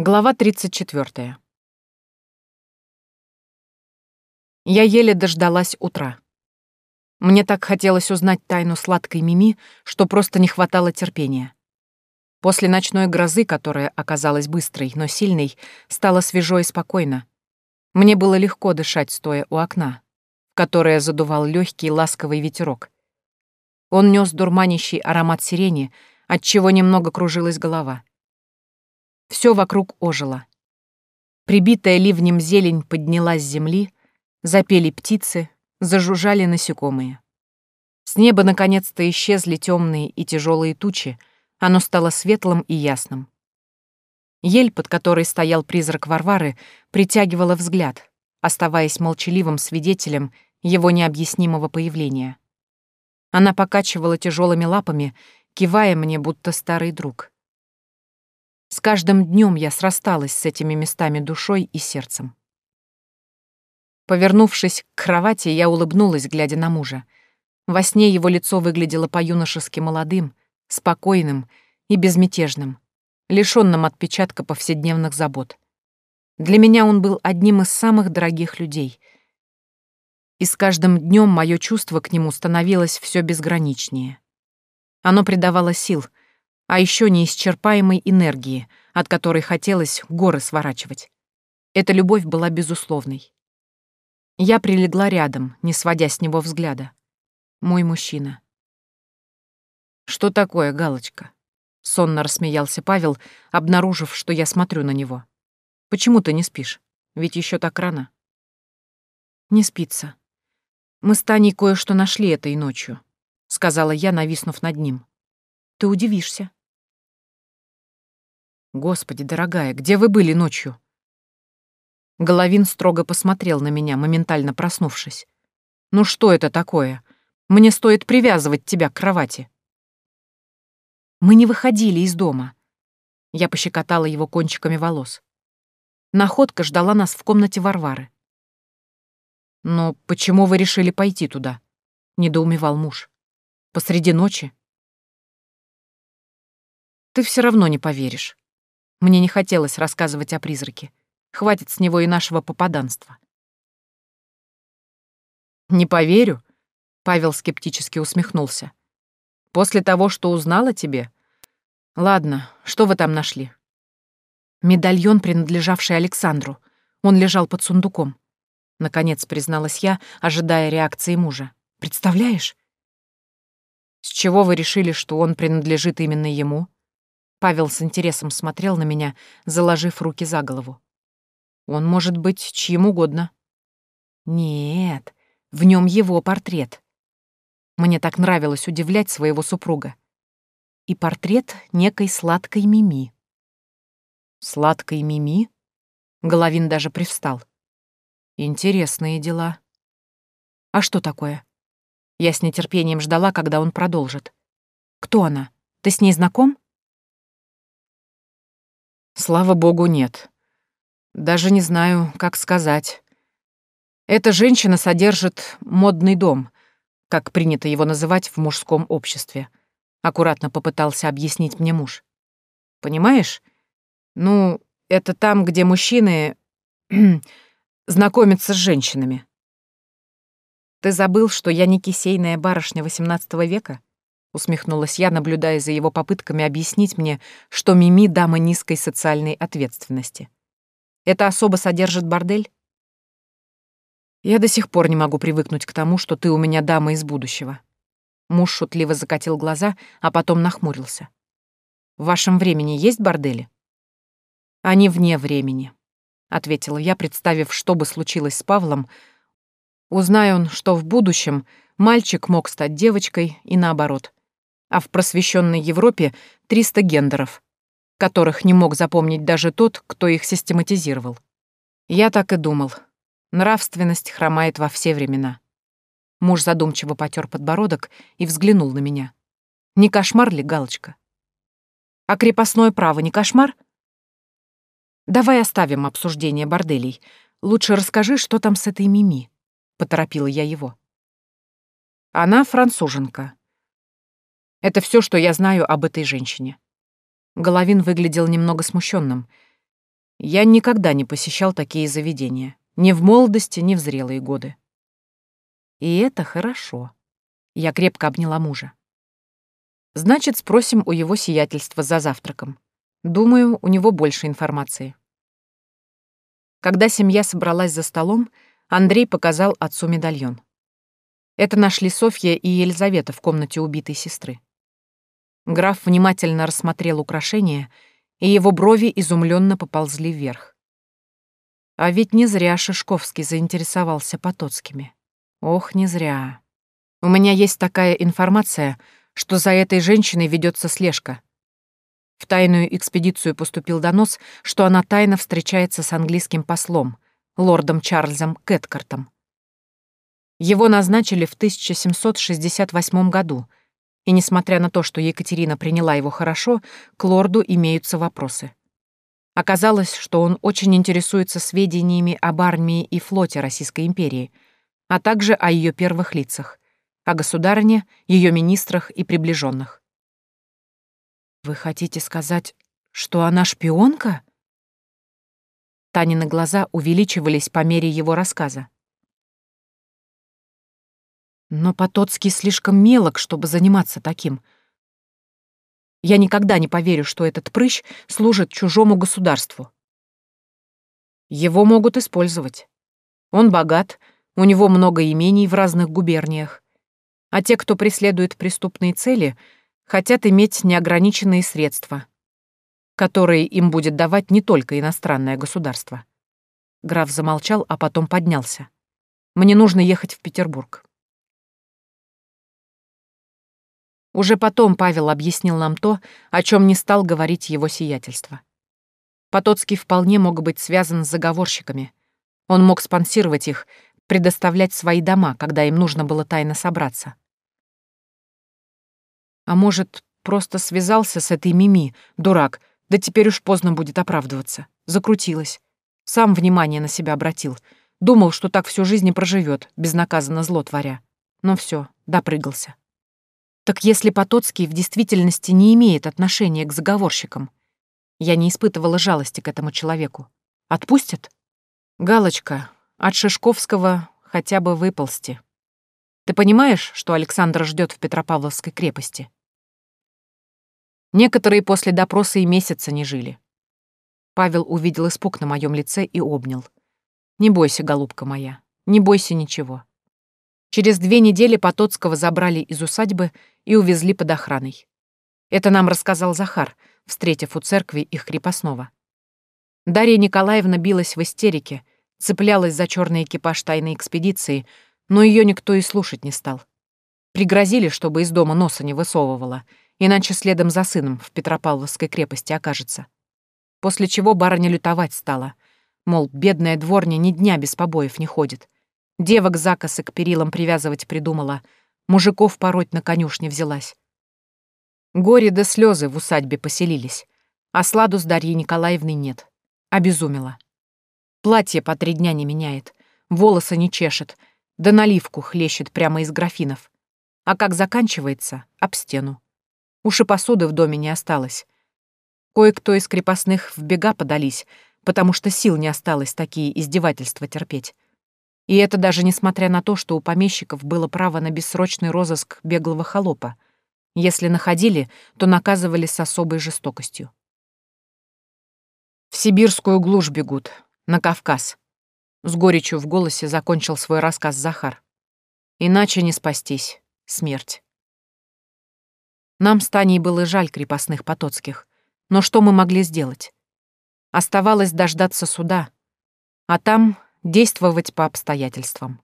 Глава 34. Я еле дождалась утра. Мне так хотелось узнать тайну сладкой Мими, что просто не хватало терпения. После ночной грозы, которая оказалась быстрой, но сильной, стало свежо и спокойно. Мне было легко дышать, стоя у окна, которое задувал легкий ласковый ветерок. Он нес дурманящий аромат сирени, от чего немного кружилась голова. Все вокруг ожило. Прибитая ливнем зелень поднялась с земли, запели птицы, зажужжали насекомые. С неба наконец-то исчезли темные и тяжелые тучи, оно стало светлым и ясным. Ель, под которой стоял призрак Варвары, притягивала взгляд, оставаясь молчаливым свидетелем его необъяснимого появления. Она покачивала тяжелыми лапами, кивая мне, будто старый друг. С каждым днем я срасталась с этими местами душой и сердцем. Повернувшись к кровати, я улыбнулась, глядя на мужа. Во сне его лицо выглядело по-юношески молодым, спокойным и безмятежным, лишённым отпечатка повседневных забот. Для меня он был одним из самых дорогих людей. И с каждым днем мое чувство к нему становилось все безграничнее. Оно придавало сил — а еще неисчерпаемой энергии, от которой хотелось горы сворачивать. Эта любовь была безусловной. Я прилегла рядом, не сводя с него взгляда. Мой мужчина. «Что такое, галочка?» — сонно рассмеялся Павел, обнаружив, что я смотрю на него. «Почему ты не спишь? Ведь еще так рано». «Не спится. Мы с Таней кое-что нашли этой ночью», — сказала я, нависнув над ним. «Ты удивишься». Господи, дорогая, где вы были ночью? Головин строго посмотрел на меня, моментально проснувшись. Ну что это такое? Мне стоит привязывать тебя к кровати. Мы не выходили из дома. Я пощекотала его кончиками волос. Находка ждала нас в комнате Варвары. «Но почему вы решили пойти туда?» — недоумевал муж. «Посреди ночи?» «Ты все равно не поверишь. Мне не хотелось рассказывать о призраке. Хватит с него и нашего попаданства. «Не поверю», — Павел скептически усмехнулся. «После того, что узнал о тебе? Ладно, что вы там нашли?» «Медальон, принадлежавший Александру. Он лежал под сундуком». Наконец призналась я, ожидая реакции мужа. «Представляешь?» «С чего вы решили, что он принадлежит именно ему?» Павел с интересом смотрел на меня, заложив руки за голову. Он может быть чьим угодно. Нет, в нем его портрет. Мне так нравилось удивлять своего супруга. И портрет некой сладкой Мими. Сладкой Мими? Головин даже привстал. Интересные дела. А что такое? Я с нетерпением ждала, когда он продолжит. Кто она? Ты с ней знаком? Слава богу, нет. Даже не знаю, как сказать. Эта женщина содержит модный дом, как принято его называть в мужском обществе. Аккуратно попытался объяснить мне муж. Понимаешь? Ну, это там, где мужчины знакомятся с женщинами. Ты забыл, что я не кисейная барышня XVIII века? Усмехнулась я, наблюдая за его попытками объяснить мне, что Мими — дама низкой социальной ответственности. Это особо содержит бордель? Я до сих пор не могу привыкнуть к тому, что ты у меня дама из будущего. Муж шутливо закатил глаза, а потом нахмурился. В вашем времени есть бордели? Они вне времени, ответила я, представив, что бы случилось с Павлом, узнай он, что в будущем мальчик мог стать девочкой и наоборот а в просвещенной Европе 300 гендеров, которых не мог запомнить даже тот, кто их систематизировал. Я так и думал. Нравственность хромает во все времена. Муж задумчиво потер подбородок и взглянул на меня. Не кошмар ли, Галочка? А крепостное право не кошмар? Давай оставим обсуждение борделей. Лучше расскажи, что там с этой Мими, — поторопила я его. Она француженка, это все, что я знаю об этой женщине. Головин выглядел немного смущенным. Я никогда не посещал такие заведения. Ни в молодости, ни в зрелые годы. И это хорошо. Я крепко обняла мужа. Значит, спросим у его сиятельства за завтраком. Думаю, у него больше информации. Когда семья собралась за столом, Андрей показал отцу медальон. Это нашли Софья и Елизавета в комнате убитой сестры. Граф внимательно рассмотрел украшение, и его брови изумленно поползли вверх. А ведь не зря Шишковский заинтересовался Потоцкими. Ох, не зря. У меня есть такая информация, что за этой женщиной ведется слежка. В тайную экспедицию поступил донос, что она тайно встречается с английским послом, лордом Чарльзом Кэткартом. Его назначили в 1768 году, и несмотря на то, что Екатерина приняла его хорошо, к лорду имеются вопросы. Оказалось, что он очень интересуется сведениями об армии и флоте Российской империи, а также о ее первых лицах, о государине, ее министрах и приближенных. «Вы хотите сказать, что она шпионка?» Танины глаза увеличивались по мере его рассказа. Но Потоцкий слишком мелок, чтобы заниматься таким — я никогда не поверю, что этот прыщ служит чужому государству. Его могут использовать. Он богат, у него много имений в разных губерниях. А те, кто преследует преступные цели, хотят иметь неограниченные средства, которые им будет давать не только иностранное государство. Граф замолчал, а потом поднялся. «Мне нужно ехать в Петербург. Уже потом Павел объяснил нам то, о чем не стал говорить его сиятельство. Потоцкий вполне мог быть связан с заговорщиками. Он мог спонсировать их, предоставлять свои дома, когда им нужно было тайно собраться. А может, просто связался с этой Мими, дурак, да теперь уж поздно будет оправдываться. Закрутилась. Сам внимание на себя обратил. Думал, что так всю жизнь и проживет, безнаказанно зло творя. Но все, допрыгался. Так если Потоцкий в действительности не имеет отношения к заговорщикам, я не испытывала жалости к этому человеку. Отпустят? Галочка, от Шишковского хотя бы выползти. Ты понимаешь, что Александр ждет в Петропавловской крепости? Некоторые после допроса и месяца не жили. Павел увидел испуг на моем лице и обнял. «Не бойся, голубка моя, не бойся ничего. Через две недели Потоцкого забрали из усадьбы и увезли под охраной. Это нам рассказал Захар, встретив у церкви их крепостного. Дарья Николаевна билась в истерике, цеплялась за черный экипаж тайной экспедиции, но ее никто и слушать не стал. Пригрозили, чтобы из дома носа не высовывала, иначе следом за сыном в Петропавловской крепости окажется. После чего барыня лютовать стала. Мол, бедная дворня ни дня без побоев не ходит. Девок закосы к перилам привязывать придумала, мужиков пороть на конюшне взялась. Горе да слезы в усадьбе поселились, а сладу с Дарьей Николаевной нет. Обезумела. Платье по три дня не меняет, волосы не чешет, да наливку хлещет прямо из графинов. А как заканчивается — об стену. Уж и посуды в доме не осталось. Кое-кто из крепостных в бега подались, потому что сил не осталось такие издевательства терпеть. И это даже несмотря на то, что у помещиков было право на бессрочный розыск беглого холопа. Если находили, то наказывали с особой жестокостью. В сибирскую глушь бегут, на Кавказ. С горечью в голосе закончил свой рассказ Захар. Иначе не спастись. Смерть. Нам с Таней было жаль крепостных потоцких. Но что мы могли сделать? Оставалось дождаться суда. А там действовать по обстоятельствам.